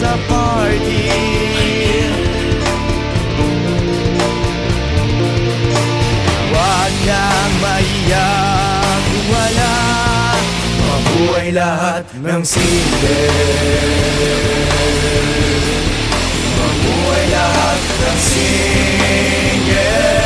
sa party. Huwag kang maiyak, wala. Mabuhay lahat ng single Mabuhay lahat ng single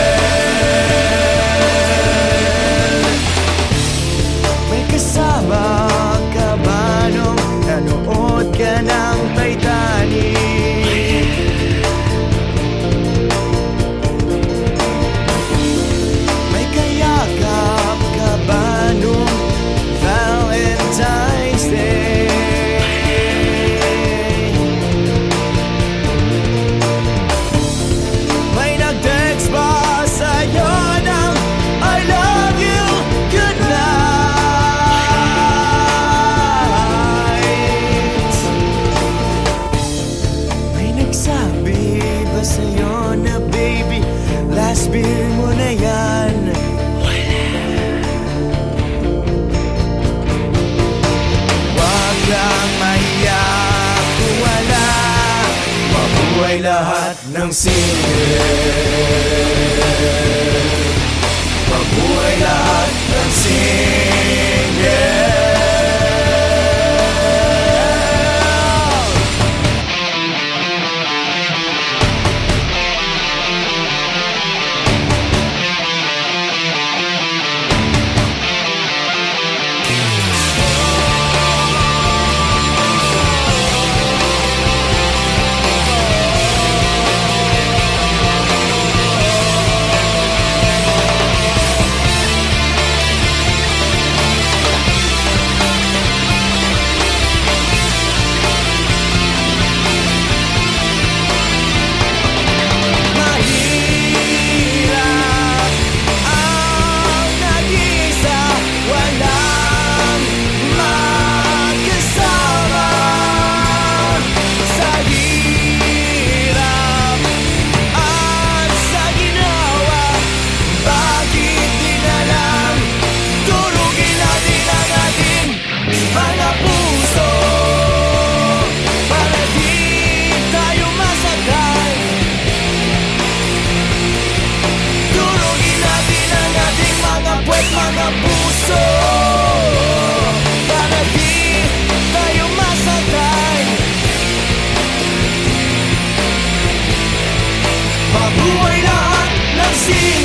ay lahat ng singil. Mabuhay lahat ng singil. Buhay lahat ng sila.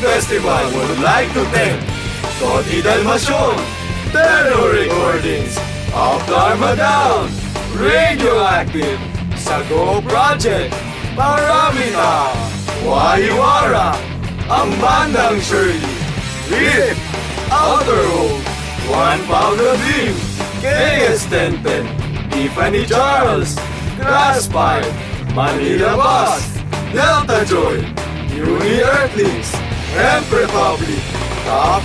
Festival would like to thank Toti Dalmacion, Terno Recordings, Up Dharma Down, Radioactive, Sago Project, Paramita, Waiwara, Ambandang Bandang Shirley, Rip, Outer Road, One Pound of Beam, KS1010, Tiffany Charles, Grass Pipe, Manila Bus, Delta Joy, Uni Earthlings, Hemp Republic Top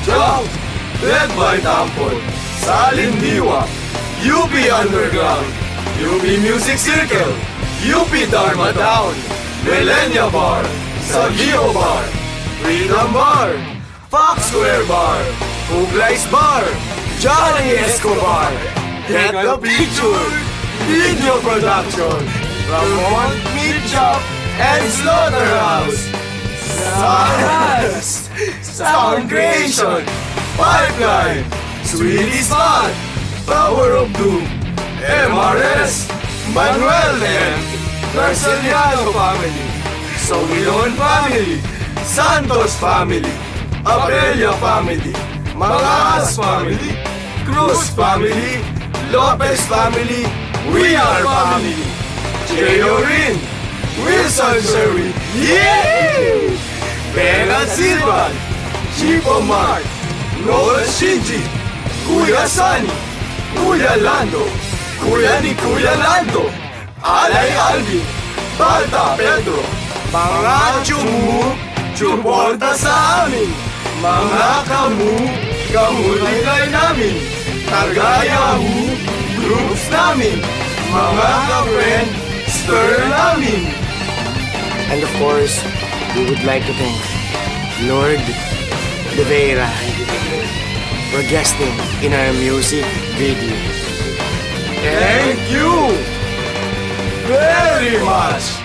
Led by Tampon Salin Diwa UP Underground UP Music Circle UP Dharma Down Millennia Bar Saguijo Bar Freedom Bar Fox Square Bar Puglice Bar Johnny Escobar. Get the Picture Video Production. Ramon Meat Shop and Slaughterhouse Sunrise Sound Creation. Pipeline. Sweetie Spot Power of Doom. MRS Manuel and Garceliano family. Sawilon family. Santos family. Aprelia family. Mangas family. Cruz family. Lopez family. We are family. J.O. Rin. Wilson Sherwin Yeah! Bernard Silva Chico Mark Noel Shinji Kuya Sani Kuya Lando Kuya ni Kuya Lando Alay Alvin Balta Pedro Mga Chumu Chuporta sa amin Mga kamu Kamuligay namin Tagayahu Groups namin Mga ka-friend Stir namin. And of course, we would like to thank Lord De Vera for guesting in our music video. Thank you very much